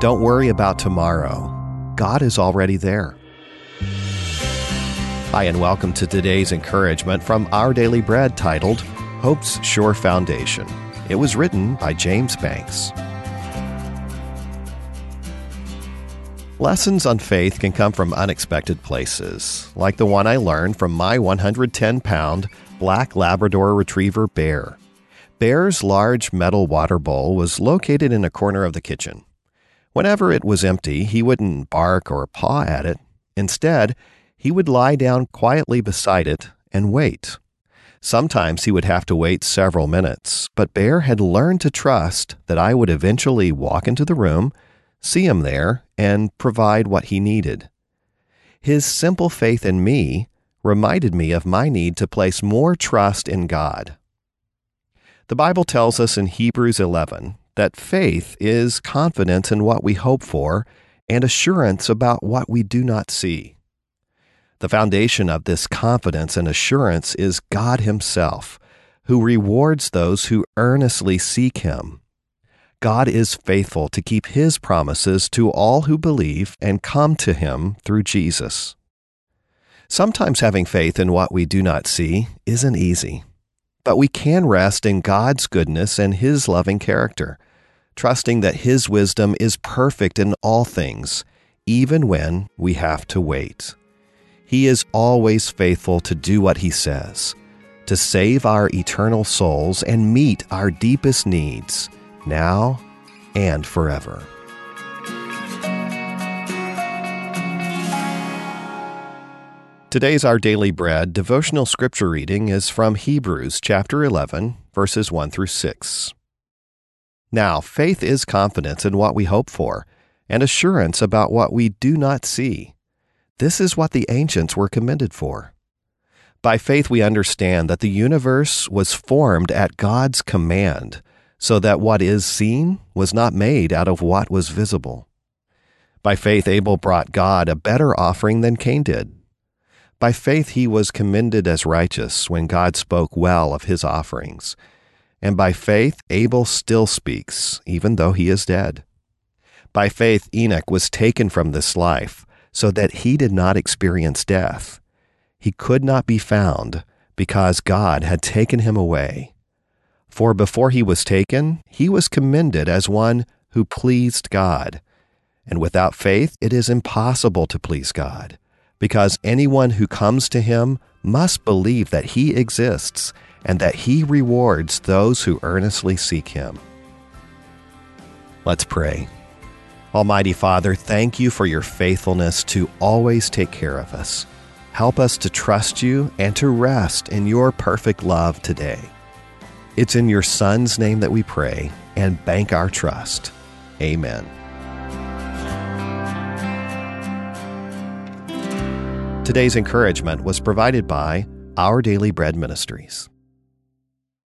Don't worry about tomorrow. God is already there. Hi, and welcome to today's encouragement from Our Daily Bread titled Hope's Sure Foundation. It was written by James Banks. Lessons on faith can come from unexpected places, like the one I learned from my 110 pound black Labrador Retriever Bear. Bear's large metal water bowl was located in a corner of the kitchen. Whenever it was empty, he wouldn't bark or paw at it. Instead, he would lie down quietly beside it and wait. Sometimes he would have to wait several minutes, but Bear had learned to trust that I would eventually walk into the room, see him there, and provide what he needed. His simple faith in me reminded me of my need to place more trust in God. The Bible tells us in Hebrews 11 that faith is confidence in what we hope for and assurance about what we do not see. The foundation of this confidence and assurance is God Himself, who rewards those who earnestly seek Him. God is faithful to keep His promises to all who believe and come to Him through Jesus. Sometimes having faith in what we do not see isn't easy but we can rest in God's goodness and His loving character, trusting that His wisdom is perfect in all things, even when we have to wait. He is always faithful to do what He says, to save our eternal souls and meet our deepest needs, now and forever. Today's Our Daily Bread devotional scripture reading is from Hebrews chapter 11, verses 1 through 6. Now, faith is confidence in what we hope for, and assurance about what we do not see. This is what the ancients were commended for. By faith, we understand that the universe was formed at God's command, so that what is seen was not made out of what was visible. By faith, Abel brought God a better offering than Cain did. By faith he was commended as righteous when God spoke well of his offerings. And by faith Abel still speaks, even though he is dead. By faith Enoch was taken from this life, so that he did not experience death. He could not be found, because God had taken him away. For before he was taken, he was commended as one who pleased God. And without faith it is impossible to please God because anyone who comes to him must believe that he exists and that he rewards those who earnestly seek him. Let's pray. Almighty Father, thank you for your faithfulness to always take care of us. Help us to trust you and to rest in your perfect love today. It's in your Son's name that we pray and bank our trust. Amen. Today's encouragement was provided by Our Daily Bread Ministries.